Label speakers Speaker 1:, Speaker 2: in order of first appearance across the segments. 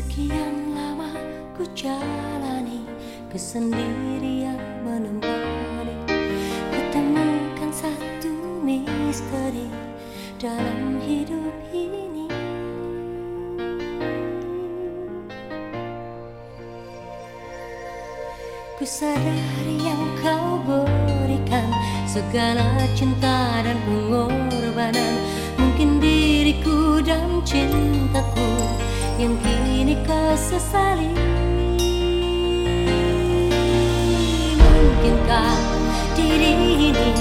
Speaker 1: Sekian lama ku jalani kesendirian menemani. Ketemukan satu misteri dalam hidup ini. Ku sadari yang kau berikan Segala cinta dan pengorbanan. Mungkin diriku dan cintaku Yang sesali. Mungkinkah diri ini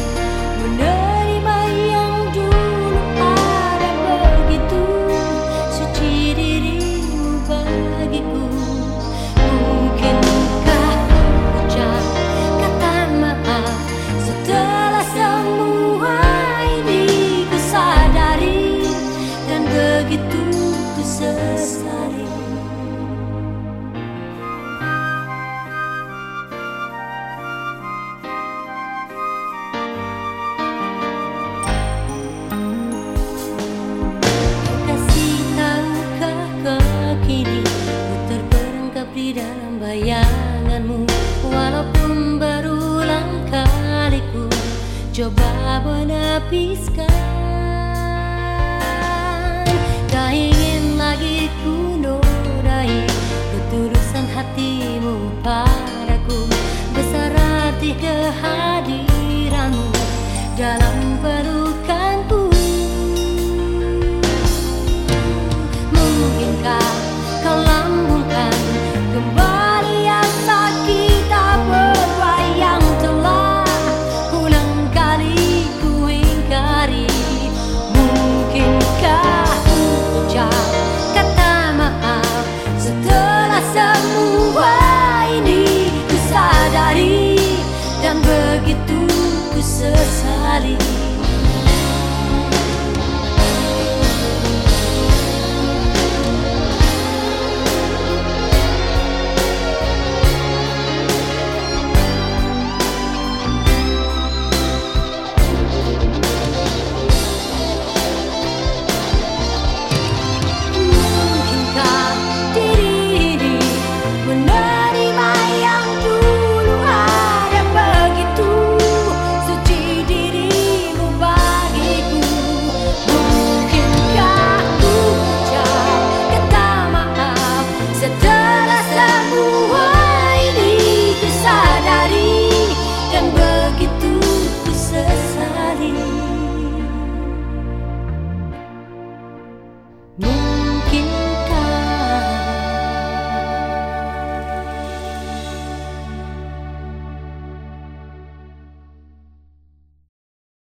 Speaker 1: bayanganmu Walaupun berulang kali ku Coba menepiskan. Tak ingin lagi ku nodai Ketulusan hatimu padaku. Besar arti kehadiranmu Dalam